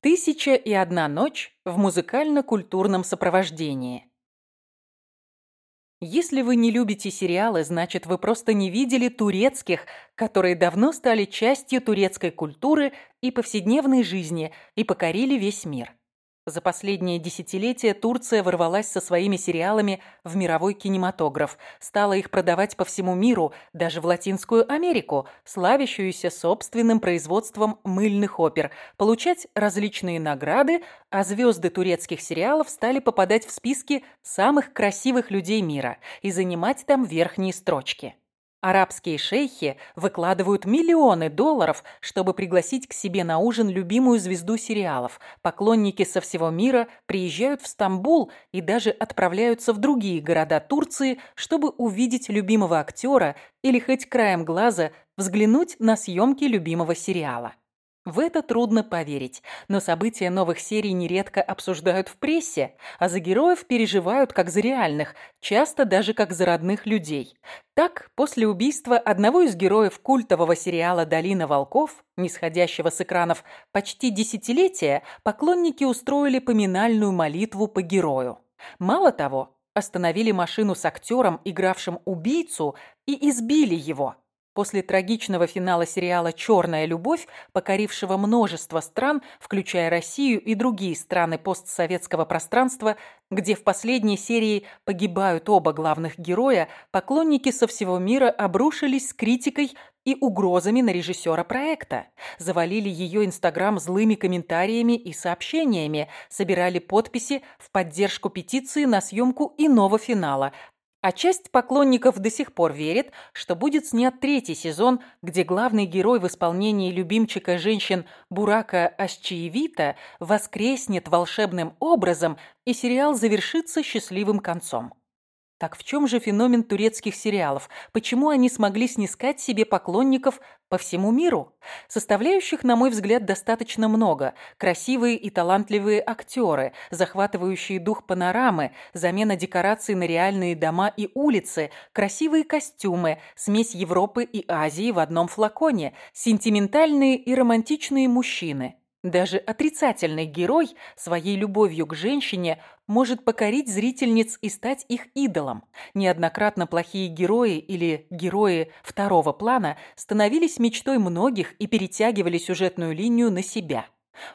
Тысяча и одна ночь в музыкально-культурном сопровождении. Если вы не любите сериалы, значит, вы просто не видели турецких, которые давно стали частью турецкой культуры и повседневной жизни и покорили весь мир. За последние десятилетия Турция ворвалась со своими сериалами в мировой кинематограф, стала их продавать по всему миру, даже в Латинскую Америку, славящуюся собственным производством мыльных опер, получать различные награды, а звезды турецких сериалов стали попадать в списки самых красивых людей мира и занимать там верхние строчки. Арабские шейхи выкладывают миллионы долларов, чтобы пригласить к себе на ужин любимую звезду сериалов. Поклонники со всего мира приезжают в Стамбул и даже отправляются в другие города Турции, чтобы увидеть любимого актера или хоть краем глаза взглянуть на съемки любимого сериала. В это трудно поверить, но события новых серий нередко обсуждают в прессе, а за героев переживают как за реальных, часто даже как за родных людей. Так, после убийства одного из героев культового сериала «Долина волков», нисходящего с экранов почти десятилетия, поклонники устроили поминальную молитву по герою. Мало того, остановили машину с актером, игравшим убийцу, и избили его – После трагичного финала сериала «Черная любовь», покорившего множество стран, включая Россию и другие страны постсоветского пространства, где в последней серии погибают оба главных героя, поклонники со всего мира обрушились с критикой и угрозами на режиссера проекта. Завалили ее Инстаграм злыми комментариями и сообщениями, собирали подписи в поддержку петиции на съемку иного финала, а часть поклонников до сих пор верит, что будет снят третий сезон, где главный герой в исполнении любимчика женщин Бурака Асчиевита воскреснет волшебным образом, и сериал завершится счастливым концом. Так в чем же феномен турецких сериалов? Почему они смогли снискать себе поклонников по всему миру? Составляющих, на мой взгляд, достаточно много. Красивые и талантливые актеры, захватывающие дух панорамы, замена декораций на реальные дома и улицы, красивые костюмы, смесь Европы и Азии в одном флаконе, сентиментальные и романтичные мужчины. Даже отрицательный герой своей любовью к женщине может покорить зрительниц и стать их идолом. Неоднократно плохие герои или герои второго плана становились мечтой многих и перетягивали сюжетную линию на себя.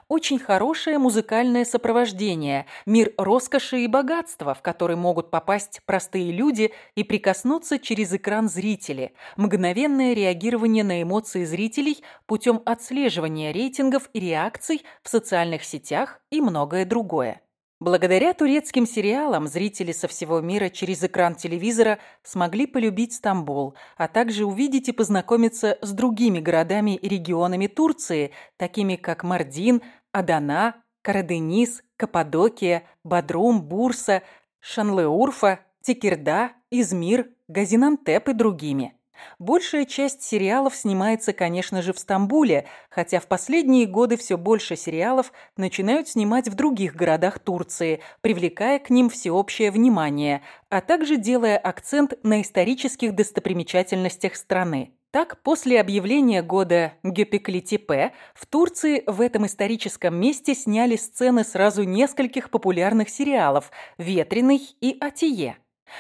Очень хорошее музыкальное сопровождение, мир роскоши и богатства, в который могут попасть простые люди и прикоснуться через экран зрители, мгновенное реагирование на эмоции зрителей путем отслеживания рейтингов и реакций в социальных сетях и многое другое. Благодаря турецким сериалам зрители со всего мира через экран телевизора смогли полюбить Стамбул, а также увидеть и познакомиться с другими городами и регионами Турции, такими как Мардин, Адана, Караденис, Каппадокия, Бадрум, Бурса, Шанлеурфа, Текирда, Измир, Газинантеп и другими. Большая часть сериалов снимается, конечно же, в Стамбуле, хотя в последние годы все больше сериалов начинают снимать в других городах Турции, привлекая к ним всеобщее внимание, а также делая акцент на исторических достопримечательностях страны. Так, после объявления года Гёпеклитипе в Турции в этом историческом месте сняли сцены сразу нескольких популярных сериалов «Ветреный» и «Атие».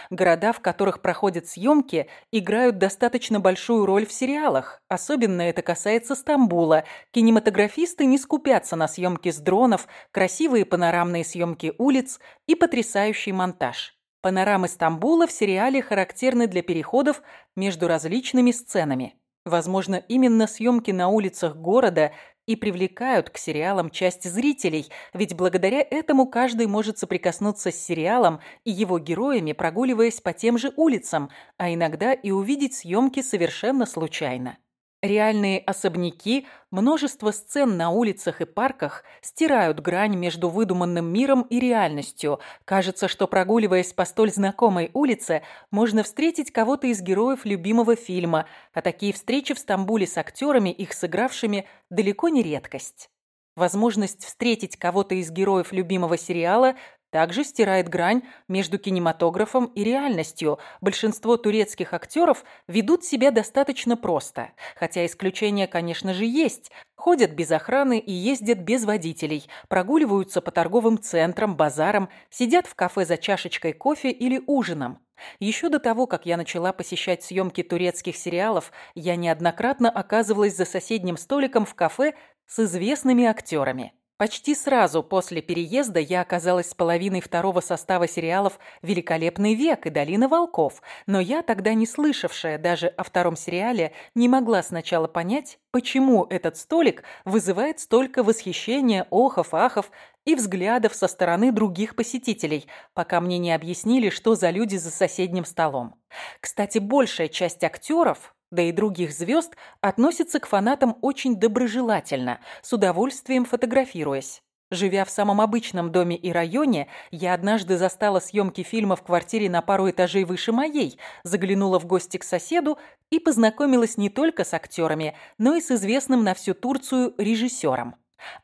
Города, в которых проходят съемки, играют достаточно большую роль в сериалах. Особенно это касается Стамбула. Кинематографисты не скупятся на съемки с дронов, красивые панорамные съемки улиц и потрясающий монтаж. Панорамы Стамбула в сериале характерны для переходов между различными сценами. Возможно, именно съемки на улицах города и привлекают к сериалам часть зрителей, ведь благодаря этому каждый может соприкоснуться с сериалом и его героями, прогуливаясь по тем же улицам, а иногда и увидеть съемки совершенно случайно. Реальные особняки, множество сцен на улицах и парках стирают грань между выдуманным миром и реальностью. Кажется, что прогуливаясь по столь знакомой улице, можно встретить кого-то из героев любимого фильма, а такие встречи в Стамбуле с актерами, их сыгравшими, далеко не редкость. Возможность встретить кого-то из героев любимого сериала также стирает грань между кинематографом и реальностью. Большинство турецких актеров ведут себя достаточно просто. Хотя исключения, конечно же, есть. Ходят без охраны и ездят без водителей, прогуливаются по торговым центрам, базарам, сидят в кафе за чашечкой кофе или ужином. Еще до того, как я начала посещать съемки турецких сериалов, я неоднократно оказывалась за соседним столиком в кафе с известными актерами. Почти сразу после переезда я оказалась с половиной второго состава сериалов «Великолепный век» и «Долина волков», но я, тогда не слышавшая даже о втором сериале, не могла сначала понять, почему этот столик вызывает столько восхищения, охов, ахов и взглядов со стороны других посетителей, пока мне не объяснили, что за люди за соседним столом. Кстати, большая часть актеров да и других звезд, относятся к фанатам очень доброжелательно, с удовольствием фотографируясь. Живя в самом обычном доме и районе, я однажды застала съемки фильма в квартире на пару этажей выше моей, заглянула в гости к соседу и познакомилась не только с актерами, но и с известным на всю Турцию режиссером.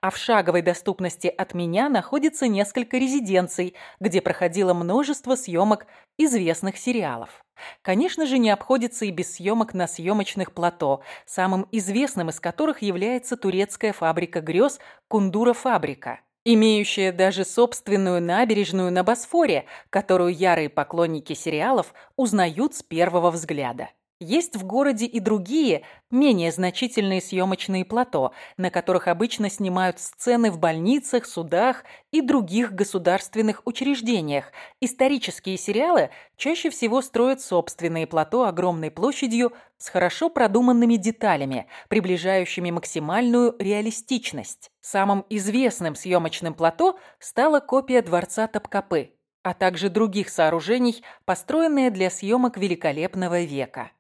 А в шаговой доступности от меня находится несколько резиденций, где проходило множество съемок известных сериалов. Конечно же, не обходится и без съемок на съемочных плато, самым известным из которых является турецкая фабрика грез «Кундура фабрика», имеющая даже собственную набережную на Босфоре, которую ярые поклонники сериалов узнают с первого взгляда. Есть в городе и другие, менее значительные съемочные плато, на которых обычно снимают сцены в больницах, судах и других государственных учреждениях. Исторические сериалы чаще всего строят собственные плато огромной площадью с хорошо продуманными деталями, приближающими максимальную реалистичность. Самым известным съемочным плато стала копия дворца Топкапы, а также других сооружений, построенные для съемок великолепного века.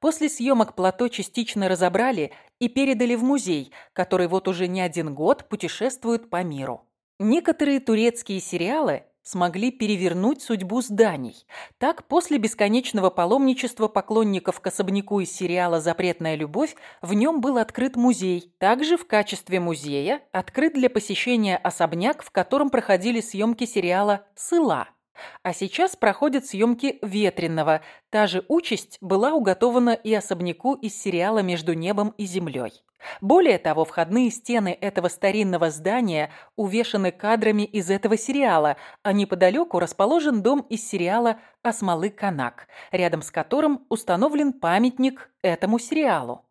После съемок плато частично разобрали и передали в музей, который вот уже не один год путешествует по миру. Некоторые турецкие сериалы смогли перевернуть судьбу зданий. Так, после бесконечного паломничества поклонников к особняку из сериала «Запретная любовь» в нем был открыт музей. Также в качестве музея открыт для посещения особняк, в котором проходили съемки сериала «Сыла». А сейчас проходят съемки «Ветренного». Та же участь была уготована и особняку из сериала «Между небом и землей». Более того, входные стены этого старинного здания увешаны кадрами из этого сериала, а неподалеку расположен дом из сериала «Осмолы Канак», рядом с которым установлен памятник этому сериалу.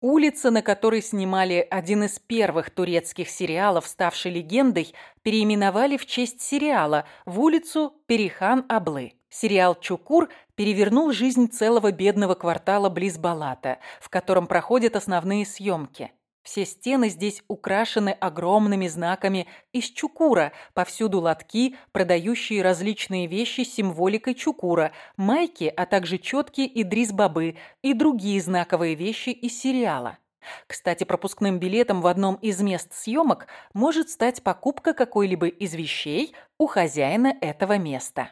Улица, на которой снимали один из первых турецких сериалов, ставший легендой, переименовали в честь сериала в улицу Перихан-Аблы. Сериал «Чукур» перевернул жизнь целого бедного квартала близ Балата, в котором проходят основные съемки. Все стены здесь украшены огромными знаками из чукура, повсюду лотки, продающие различные вещи с символикой чукура, майки, а также четки и дрис-бобы и другие знаковые вещи из сериала. Кстати, пропускным билетом в одном из мест съемок может стать покупка какой-либо из вещей у хозяина этого места.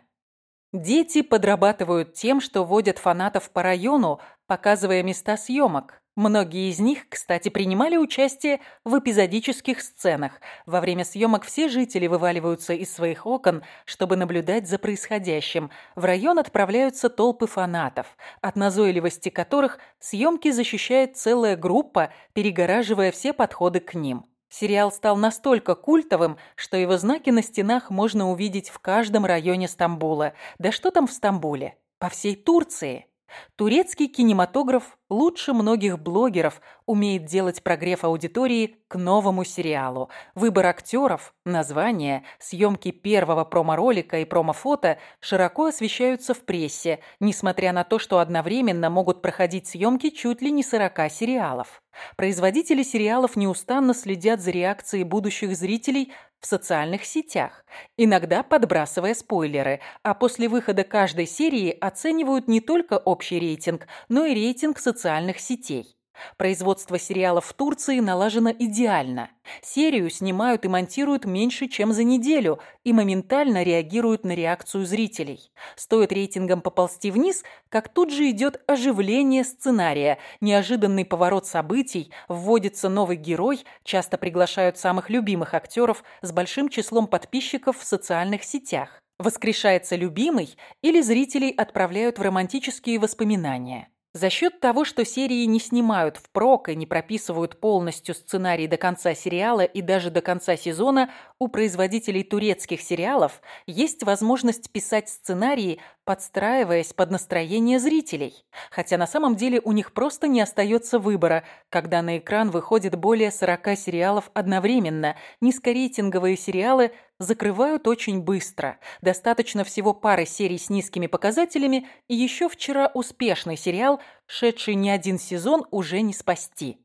Дети подрабатывают тем, что водят фанатов по району, показывая места съемок. Многие из них, кстати, принимали участие в эпизодических сценах. Во время съемок все жители вываливаются из своих окон, чтобы наблюдать за происходящим. В район отправляются толпы фанатов, от назойливости которых съемки защищает целая группа, перегораживая все подходы к ним. Сериал стал настолько культовым, что его знаки на стенах можно увидеть в каждом районе Стамбула. Да что там в Стамбуле? По всей Турции. Турецкий кинематограф лучше многих блогеров умеет делать прогрев аудитории к новому сериалу. Выбор актеров, название, съемки первого промо-ролика и промо-фото широко освещаются в прессе, несмотря на то, что одновременно могут проходить съемки чуть ли не 40 сериалов. Производители сериалов неустанно следят за реакцией будущих зрителей в социальных сетях, иногда подбрасывая спойлеры, а после выхода каждой серии оценивают не только общий рейтинг, но и рейтинг социальных сетей. Производство сериалов в Турции налажено идеально. Серию снимают и монтируют меньше, чем за неделю, и моментально реагируют на реакцию зрителей. Стоит рейтингам поползти вниз, как тут же идет оживление сценария, неожиданный поворот событий, вводится новый герой, часто приглашают самых любимых актеров с большим числом подписчиков в социальных сетях. Воскрешается любимый или зрителей отправляют в романтические воспоминания. За счет того, что серии не снимают впрок и не прописывают полностью сценарий до конца сериала и даже до конца сезона, у производителей турецких сериалов есть возможность писать сценарии, подстраиваясь под настроение зрителей. Хотя на самом деле у них просто не остается выбора, когда на экран выходит более 40 сериалов одновременно. Низкорейтинговые сериалы закрывают очень быстро. Достаточно всего пары серий с низкими показателями, и еще вчера успешный сериал, шедший не один сезон, уже не спасти.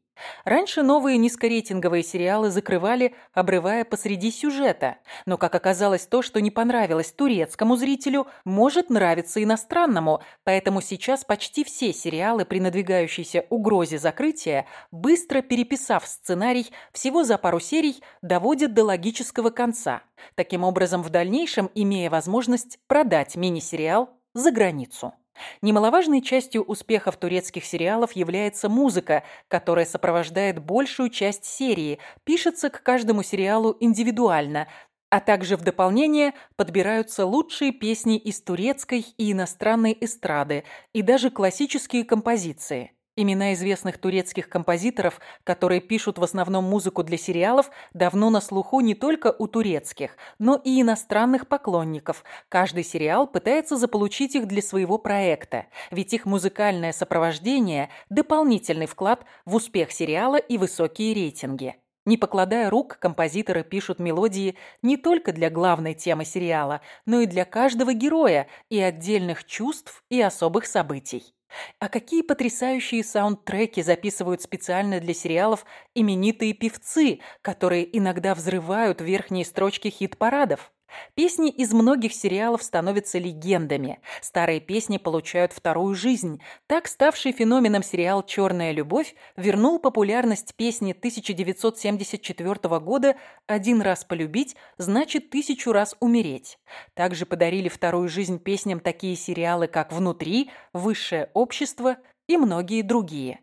Раньше новые низкорейтинговые сериалы закрывали, обрывая посреди сюжета. Но, как оказалось, то, что не понравилось турецкому зрителю, может нравиться иностранному, поэтому сейчас почти все сериалы при надвигающейся угрозе закрытия, быстро переписав сценарий, всего за пару серий доводят до логического конца. Таким образом, в дальнейшем имея возможность продать мини-сериал за границу. Немаловажной частью успехов турецких сериалов является музыка, которая сопровождает большую часть серии, пишется к каждому сериалу индивидуально, а также в дополнение подбираются лучшие песни из турецкой и иностранной эстрады и даже классические композиции. Имена известных турецких композиторов, которые пишут в основном музыку для сериалов, давно на слуху не только у турецких, но и иностранных поклонников. Каждый сериал пытается заполучить их для своего проекта, ведь их музыкальное сопровождение – дополнительный вклад в успех сериала и высокие рейтинги. Не покладая рук, композиторы пишут мелодии не только для главной темы сериала, но и для каждого героя и отдельных чувств и особых событий. А какие потрясающие саундтреки записывают специально для сериалов именитые певцы, которые иногда взрывают верхние строчки хит-парадов? Песни из многих сериалов становятся легендами. Старые песни получают вторую жизнь. Так ставший феноменом сериал «Черная любовь» вернул популярность песни 1974 года «Один раз полюбить значит тысячу раз умереть». Также подарили вторую жизнь песням такие сериалы, как «Внутри», «Высшее общество» и многие другие.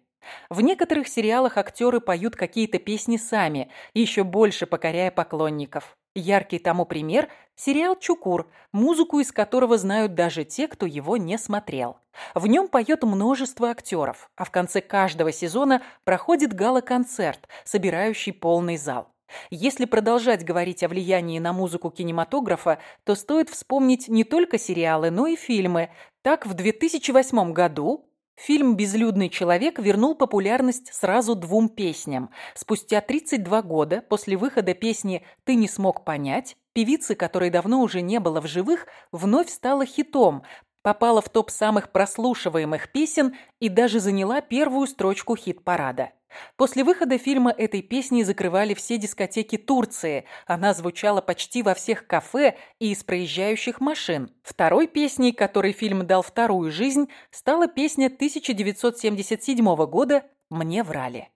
В некоторых сериалах актеры поют какие-то песни сами, еще больше покоряя поклонников. Яркий тому пример – сериал «Чукур», музыку из которого знают даже те, кто его не смотрел. В нем поет множество актеров, а в конце каждого сезона проходит гала-концерт, собирающий полный зал. Если продолжать говорить о влиянии на музыку кинематографа, то стоит вспомнить не только сериалы, но и фильмы. Так, в 2008 году Фильм «Безлюдный человек» вернул популярность сразу двум песням. Спустя 32 года после выхода песни «Ты не смог понять», певицы, которой давно уже не было в живых, вновь стала хитом, попала в топ самых прослушиваемых песен и даже заняла первую строчку хит-парада. После выхода фильма этой песни закрывали все дискотеки Турции. Она звучала почти во всех кафе и из проезжающих машин. Второй песней, которой фильм дал вторую жизнь, стала песня 1977 года «Мне врали».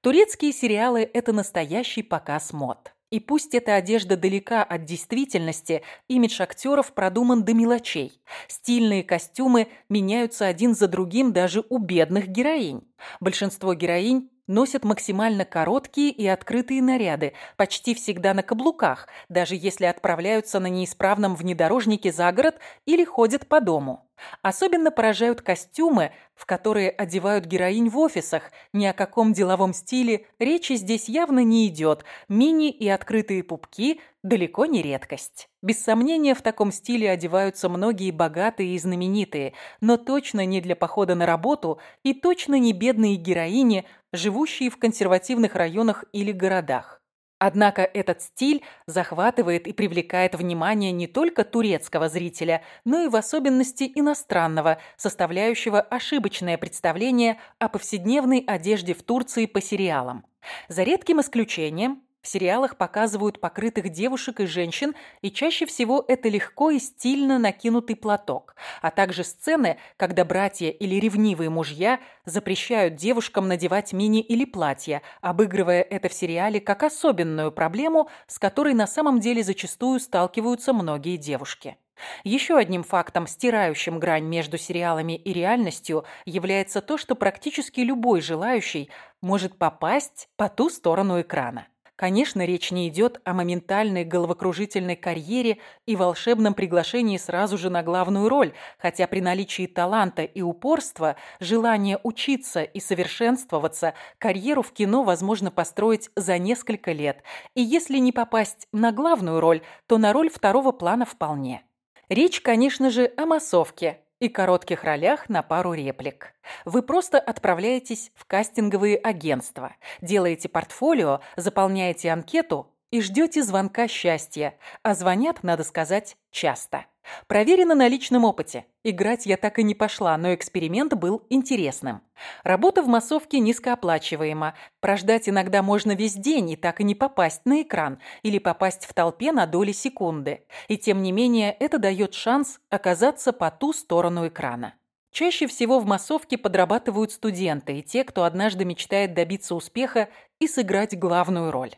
Турецкие сериалы – это настоящий показ мод. И пусть эта одежда далека от действительности, имидж актеров продуман до мелочей. Стильные костюмы меняются один за другим даже у бедных героинь. Большинство героинь носят максимально короткие и открытые наряды, почти всегда на каблуках, даже если отправляются на неисправном внедорожнике за город или ходят по дому. Особенно поражают костюмы, в которые одевают героинь в офисах. Ни о каком деловом стиле речи здесь явно не идет. Мини и открытые пупки далеко не редкость. Без сомнения, в таком стиле одеваются многие богатые и знаменитые, но точно не для похода на работу и точно не бедные героини, живущие в консервативных районах или городах. Однако этот стиль захватывает и привлекает внимание не только турецкого зрителя, но и в особенности иностранного, составляющего ошибочное представление о повседневной одежде в Турции по сериалам. За редким исключением, В сериалах показывают покрытых девушек и женщин, и чаще всего это легко и стильно накинутый платок, а также сцены, когда братья или ревнивые мужья запрещают девушкам надевать мини или платья, обыгрывая это в сериале как особенную проблему, с которой на самом деле зачастую сталкиваются многие девушки. Еще одним фактом, стирающим грань между сериалами и реальностью, является то, что практически любой желающий может попасть по ту сторону экрана. Конечно, речь не идет о моментальной головокружительной карьере и волшебном приглашении сразу же на главную роль, хотя при наличии таланта и упорства, желания учиться и совершенствоваться, карьеру в кино возможно построить за несколько лет. И если не попасть на главную роль, то на роль второго плана вполне. Речь, конечно же, о массовке, и коротких ролях на пару реплик. Вы просто отправляетесь в кастинговые агентства, делаете портфолио, заполняете анкету и ждете звонка счастья, а звонят, надо сказать, часто. Проверено на личном опыте. Играть я так и не пошла, но эксперимент был интересным. Работа в массовке низкооплачиваема. Прождать иногда можно весь день и так и не попасть на экран или попасть в толпе на доли секунды. И тем не менее это дает шанс оказаться по ту сторону экрана. Чаще всего в массовке подрабатывают студенты и те, кто однажды мечтает добиться успеха и сыграть главную роль.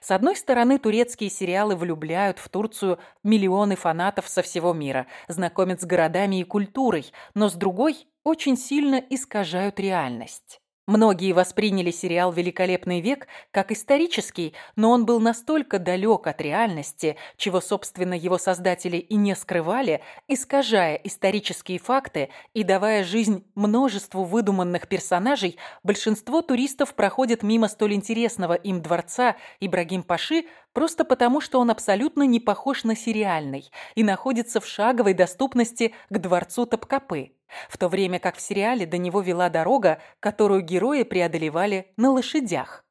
С одной стороны, турецкие сериалы влюбляют в Турцию миллионы фанатов со всего мира, знакомят с городами и культурой, но с другой – очень сильно искажают реальность. Многие восприняли сериал «Великолепный век» как исторический, но он был настолько далек от реальности, чего, собственно, его создатели и не скрывали, искажая исторические факты и давая жизнь множеству выдуманных персонажей, большинство туристов проходят мимо столь интересного им дворца Ибрагим Паши просто потому, что он абсолютно не похож на сериальный и находится в шаговой доступности к дворцу Топкапы в то время как в сериале до него вела дорога, которую герои преодолевали на лошадях.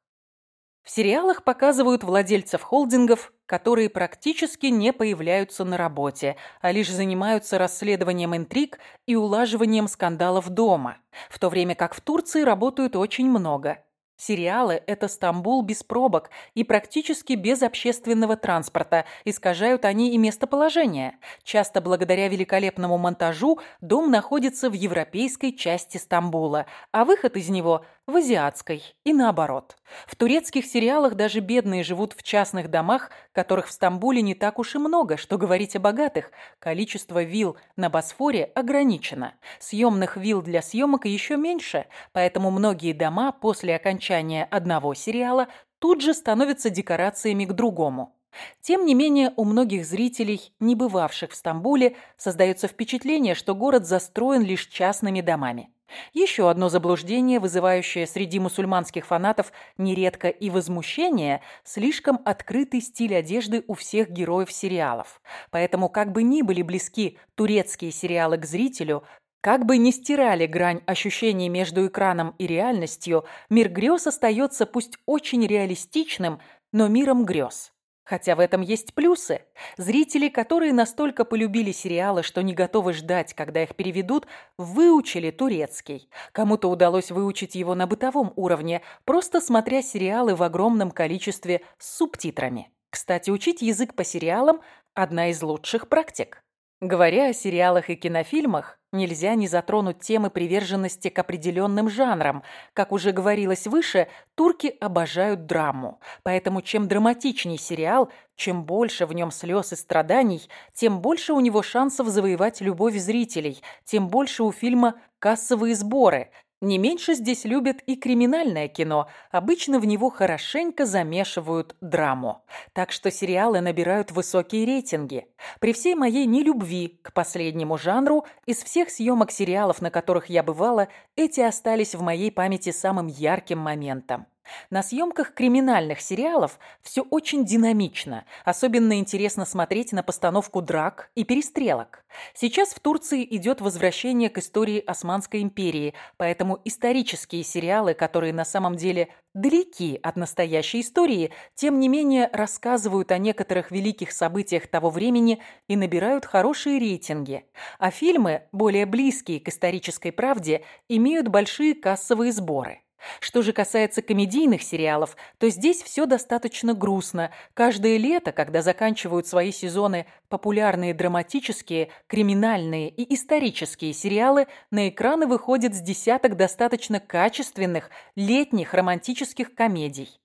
В сериалах показывают владельцев холдингов, которые практически не появляются на работе, а лишь занимаются расследованием интриг и улаживанием скандалов дома, в то время как в Турции работают очень много. Сериалы – это Стамбул без пробок и практически без общественного транспорта. Искажают они и местоположение. Часто благодаря великолепному монтажу дом находится в европейской части Стамбула, а выход из него – в азиатской и наоборот. В турецких сериалах даже бедные живут в частных домах, которых в Стамбуле не так уж и много, что говорить о богатых. Количество вилл на Босфоре ограничено. Съемных вилл для съемок еще меньше, поэтому многие дома после окончания одного сериала тут же становятся декорациями к другому. Тем не менее, у многих зрителей, не бывавших в Стамбуле, создается впечатление, что город застроен лишь частными домами. Еще одно заблуждение, вызывающее среди мусульманских фанатов нередко и возмущение, слишком открытый стиль одежды у всех героев сериалов. Поэтому, как бы ни были близки турецкие сериалы к зрителю, как бы ни стирали грань ощущений между экраном и реальностью, мир грез остается пусть очень реалистичным, но миром грез. Хотя в этом есть плюсы. Зрители, которые настолько полюбили сериалы, что не готовы ждать, когда их переведут, выучили турецкий. Кому-то удалось выучить его на бытовом уровне, просто смотря сериалы в огромном количестве с субтитрами. Кстати, учить язык по сериалам – одна из лучших практик. Говоря о сериалах и кинофильмах, нельзя не затронуть темы приверженности к определенным жанрам. Как уже говорилось выше, турки обожают драму. Поэтому чем драматичней сериал, чем больше в нем слез и страданий, тем больше у него шансов завоевать любовь зрителей, тем больше у фильма кассовые сборы, не меньше здесь любят и криминальное кино. Обычно в него хорошенько замешивают драму. Так что сериалы набирают высокие рейтинги. При всей моей нелюбви к последнему жанру, из всех съемок сериалов, на которых я бывала, эти остались в моей памяти самым ярким моментом. На съемках криминальных сериалов все очень динамично. Особенно интересно смотреть на постановку драк и перестрелок. Сейчас в Турции идет возвращение к истории Османской империи, поэтому исторические сериалы, которые на самом деле далеки от настоящей истории, тем не менее рассказывают о некоторых великих событиях того времени и набирают хорошие рейтинги. А фильмы, более близкие к исторической правде, имеют большие кассовые сборы. Что же касается комедийных сериалов, то здесь все достаточно грустно. Каждое лето, когда заканчивают свои сезоны популярные драматические, криминальные и исторические сериалы, на экраны выходит с десяток достаточно качественных летних романтических комедий.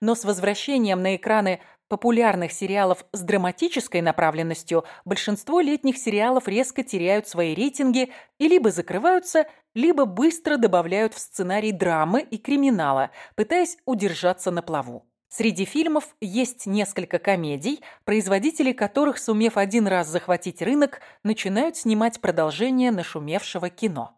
Но с возвращением на экраны популярных сериалов с драматической направленностью большинство летних сериалов резко теряют свои рейтинги и либо закрываются, либо быстро добавляют в сценарий драмы и криминала, пытаясь удержаться на плаву. Среди фильмов есть несколько комедий, производители которых, сумев один раз захватить рынок, начинают снимать продолжение нашумевшего кино.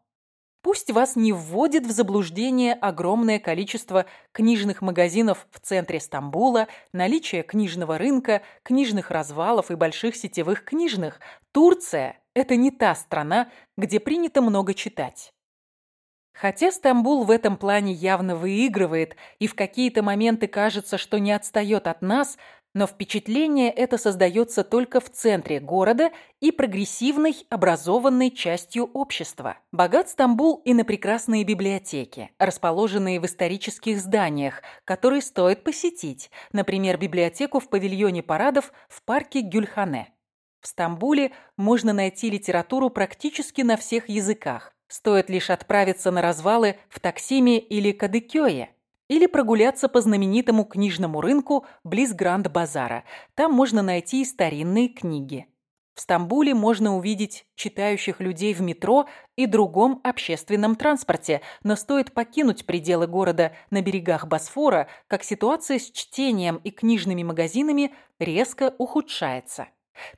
Пусть вас не вводит в заблуждение огромное количество книжных магазинов в центре Стамбула, наличие книжного рынка, книжных развалов и больших сетевых книжных. Турция – это не та страна, где принято много читать. Хотя Стамбул в этом плане явно выигрывает и в какие-то моменты кажется, что не отстает от нас – но впечатление это создается только в центре города и прогрессивной, образованной частью общества. Богат Стамбул и на прекрасные библиотеки, расположенные в исторических зданиях, которые стоит посетить, например, библиотеку в павильоне парадов в парке Гюльхане. В Стамбуле можно найти литературу практически на всех языках. Стоит лишь отправиться на развалы в Таксиме или Кадыкёе, или прогуляться по знаменитому книжному рынку близ Гранд-базара. Там можно найти и старинные книги. В Стамбуле можно увидеть читающих людей в метро и другом общественном транспорте, но стоит покинуть пределы города на берегах Босфора, как ситуация с чтением и книжными магазинами резко ухудшается.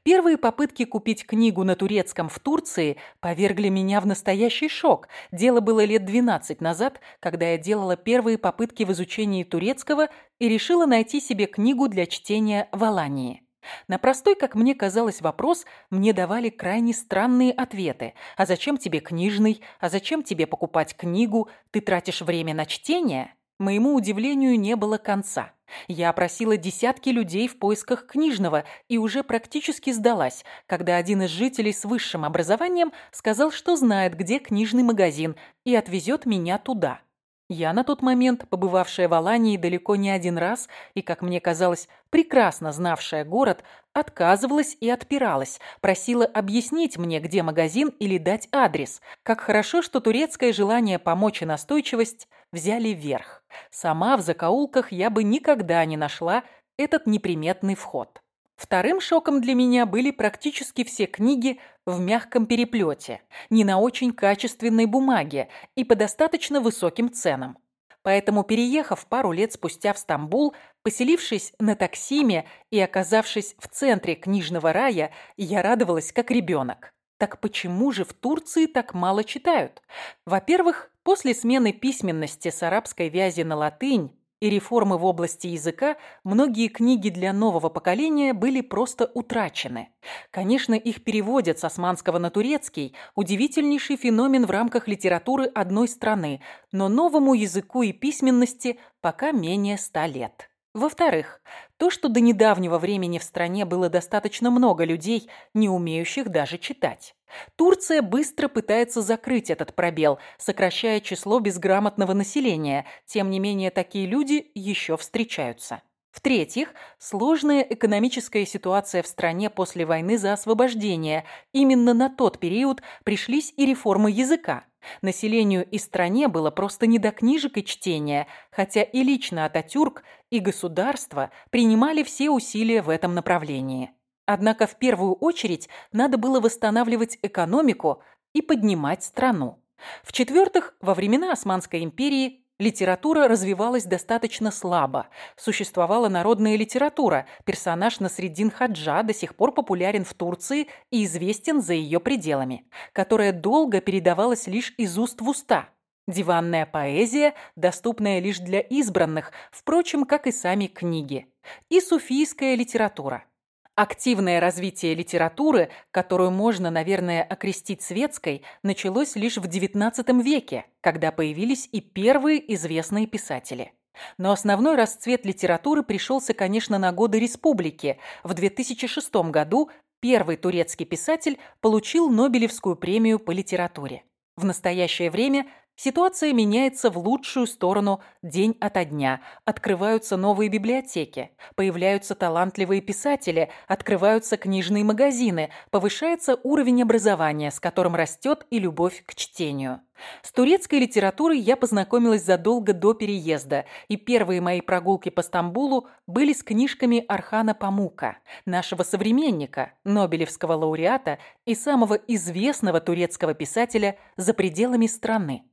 Первые попытки купить книгу на турецком в Турции повергли меня в настоящий шок. Дело было лет 12 назад, когда я делала первые попытки в изучении турецкого и решила найти себе книгу для чтения в Алании. На простой, как мне казалось, вопрос мне давали крайне странные ответы. А зачем тебе книжный? А зачем тебе покупать книгу? Ты тратишь время на чтение? Моему удивлению не было конца. Я опросила десятки людей в поисках книжного и уже практически сдалась, когда один из жителей с высшим образованием сказал, что знает, где книжный магазин, и отвезет меня туда. Я на тот момент, побывавшая в Алании далеко не один раз и, как мне казалось, прекрасно знавшая город, отказывалась и отпиралась, просила объяснить мне, где магазин или дать адрес. Как хорошо, что турецкое желание помочь и настойчивость взяли верх. Сама в закоулках я бы никогда не нашла этот неприметный вход. Вторым шоком для меня были практически все книги в мягком переплете, не на очень качественной бумаге и по достаточно высоким ценам. Поэтому, переехав пару лет спустя в Стамбул, поселившись на таксиме и оказавшись в центре книжного рая, я радовалась как ребенок. Так почему же в Турции так мало читают? Во-первых, после смены письменности с арабской вязи на латынь и реформы в области языка, многие книги для нового поколения были просто утрачены. Конечно, их переводят с османского на турецкий, удивительнейший феномен в рамках литературы одной страны, но новому языку и письменности пока менее ста лет. Во-вторых, то, что до недавнего времени в стране было достаточно много людей, не умеющих даже читать. Турция быстро пытается закрыть этот пробел, сокращая число безграмотного населения. Тем не менее, такие люди еще встречаются. В-третьих, сложная экономическая ситуация в стране после войны за освобождение. Именно на тот период пришлись и реформы языка. Населению и стране было просто не до книжек и чтения, хотя и лично Ататюрк, и государство принимали все усилия в этом направлении. Однако в первую очередь надо было восстанавливать экономику и поднимать страну. В-четвертых, во времена Османской империи Литература развивалась достаточно слабо. Существовала народная литература. Персонаж Насреддин Хаджа до сих пор популярен в Турции и известен за ее пределами, которая долго передавалась лишь из уст в уста. Диванная поэзия, доступная лишь для избранных, впрочем, как и сами книги. И суфийская литература – Активное развитие литературы, которую можно, наверное, окрестить светской, началось лишь в XIX веке, когда появились и первые известные писатели. Но основной расцвет литературы пришелся, конечно, на годы республики. В 2006 году первый турецкий писатель получил Нобелевскую премию по литературе. В настоящее время Ситуация меняется в лучшую сторону день ото дня. Открываются новые библиотеки, появляются талантливые писатели, открываются книжные магазины, повышается уровень образования, с которым растет и любовь к чтению. С турецкой литературой я познакомилась задолго до переезда, и первые мои прогулки по Стамбулу были с книжками Архана Памука, нашего современника, Нобелевского лауреата и самого известного турецкого писателя за пределами страны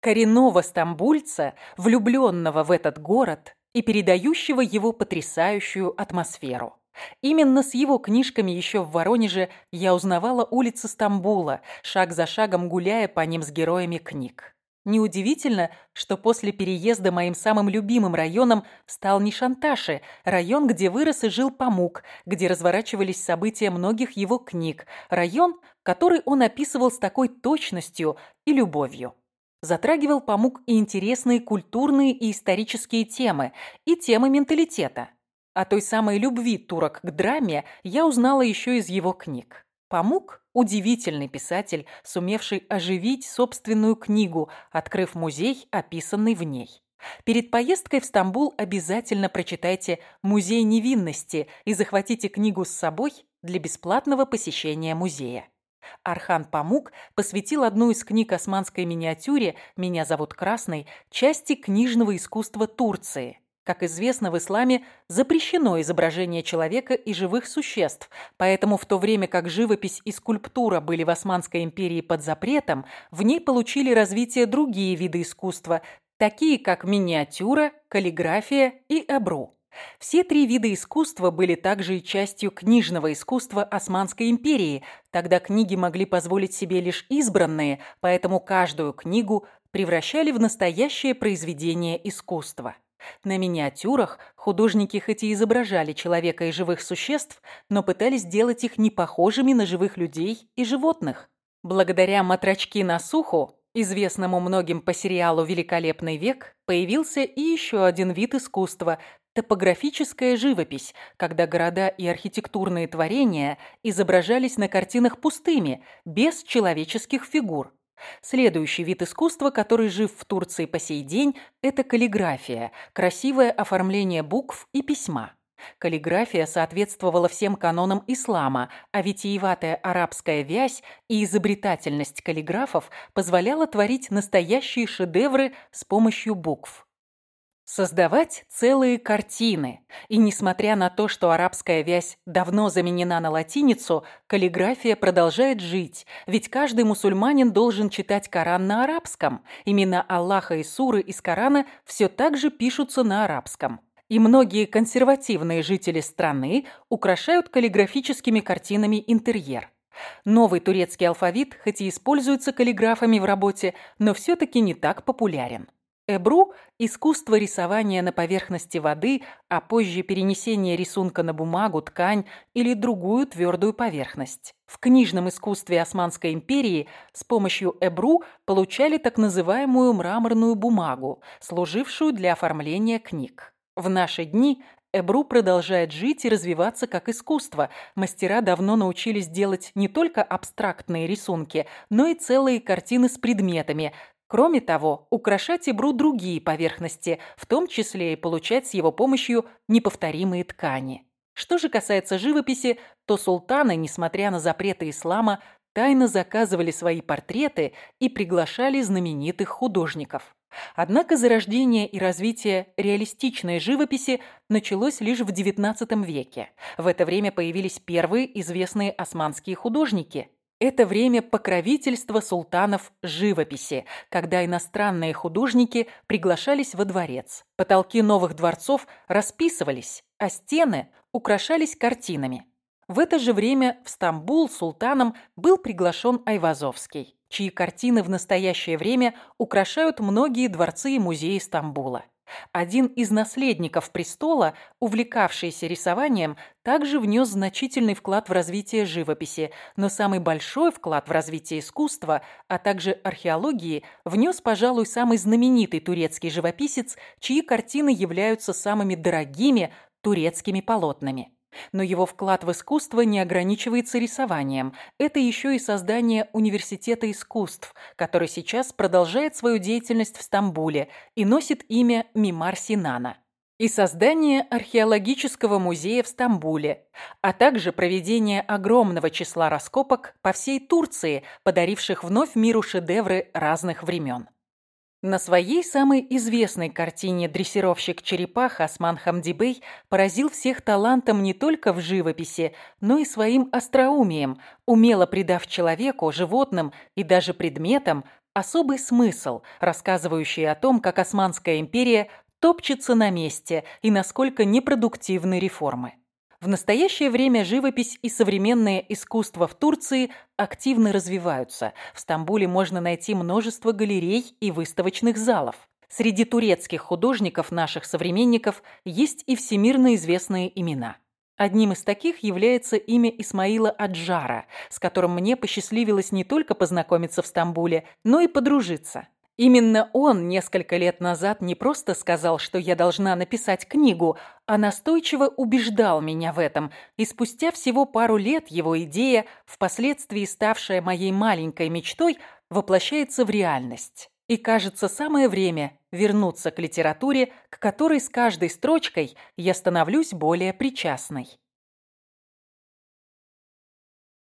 коренного стамбульца, влюбленного в этот город и передающего его потрясающую атмосферу. Именно с его книжками еще в Воронеже я узнавала улицы Стамбула, шаг за шагом гуляя по ним с героями книг. Неудивительно, что после переезда моим самым любимым районом стал Нишанташи, район, где вырос и жил Памук, где разворачивались события многих его книг, район, который он описывал с такой точностью и любовью затрагивал Памук и интересные культурные и исторические темы, и темы менталитета. О той самой любви турок к драме я узнала еще из его книг. Памук – удивительный писатель, сумевший оживить собственную книгу, открыв музей, описанный в ней. Перед поездкой в Стамбул обязательно прочитайте «Музей невинности» и захватите книгу с собой для бесплатного посещения музея. Архан Памук посвятил одну из книг османской миниатюре «Меня зовут Красный» части книжного искусства Турции. Как известно, в исламе запрещено изображение человека и живых существ, поэтому в то время как живопись и скульптура были в Османской империи под запретом, в ней получили развитие другие виды искусства, такие как миниатюра, каллиграфия и абру. Все три вида искусства были также и частью книжного искусства Османской империи, тогда книги могли позволить себе лишь избранные, поэтому каждую книгу превращали в настоящее произведение искусства. На миниатюрах художники хоть и изображали человека и живых существ, но пытались сделать их не похожими на живых людей и животных. Благодаря матрачки на суху, известному многим по сериалу «Великолепный век», появился и еще один вид искусства Топографическая живопись, когда города и архитектурные творения изображались на картинах пустыми, без человеческих фигур. Следующий вид искусства, который жив в Турции по сей день, это каллиграфия, красивое оформление букв и письма. Каллиграфия соответствовала всем канонам ислама, а витиеватая арабская вязь и изобретательность каллиграфов позволяла творить настоящие шедевры с помощью букв создавать целые картины. И несмотря на то, что арабская вязь давно заменена на латиницу, каллиграфия продолжает жить, ведь каждый мусульманин должен читать Коран на арабском. Имена Аллаха и суры из Корана все так же пишутся на арабском. И многие консервативные жители страны украшают каллиграфическими картинами интерьер. Новый турецкий алфавит, хоть и используется каллиграфами в работе, но все-таки не так популярен. Эбру – искусство рисования на поверхности воды, а позже перенесение рисунка на бумагу, ткань или другую твердую поверхность. В книжном искусстве Османской империи с помощью эбру получали так называемую мраморную бумагу, служившую для оформления книг. В наши дни Эбру продолжает жить и развиваться как искусство. Мастера давно научились делать не только абстрактные рисунки, но и целые картины с предметами, Кроме того, украшать ибру другие поверхности, в том числе и получать с его помощью неповторимые ткани. Что же касается живописи, то султаны, несмотря на запреты ислама, тайно заказывали свои портреты и приглашали знаменитых художников. Однако зарождение и развитие реалистичной живописи началось лишь в XIX веке. В это время появились первые известные османские художники – это время покровительства султанов живописи, когда иностранные художники приглашались во дворец. Потолки новых дворцов расписывались, а стены украшались картинами. В это же время в Стамбул султаном был приглашен Айвазовский, чьи картины в настоящее время украшают многие дворцы и музеи Стамбула. Один из наследников престола, увлекавшийся рисованием, также внес значительный вклад в развитие живописи, но самый большой вклад в развитие искусства, а также археологии, внес, пожалуй, самый знаменитый турецкий живописец, чьи картины являются самыми дорогими турецкими полотнами. Но его вклад в искусство не ограничивается рисованием. Это еще и создание университета искусств, который сейчас продолжает свою деятельность в Стамбуле и носит имя Мимар Синана и создание археологического музея в Стамбуле, а также проведение огромного числа раскопок по всей Турции, подаривших вновь миру шедевры разных времен. На своей самой известной картине «Дрессировщик черепах» Осман Хамдибей поразил всех талантом не только в живописи, но и своим остроумием, умело придав человеку, животным и даже предметам особый смысл, рассказывающий о том, как Османская империя топчется на месте и насколько непродуктивны реформы. В настоящее время живопись и современное искусство в Турции активно развиваются. В Стамбуле можно найти множество галерей и выставочных залов. Среди турецких художников наших современников есть и всемирно известные имена. Одним из таких является имя Исмаила Аджара, с которым мне посчастливилось не только познакомиться в Стамбуле, но и подружиться. Именно он несколько лет назад не просто сказал, что я должна написать книгу, а настойчиво убеждал меня в этом, и спустя всего пару лет его идея, впоследствии ставшая моей маленькой мечтой, воплощается в реальность. И кажется, самое время вернуться к литературе, к которой с каждой строчкой я становлюсь более причастной.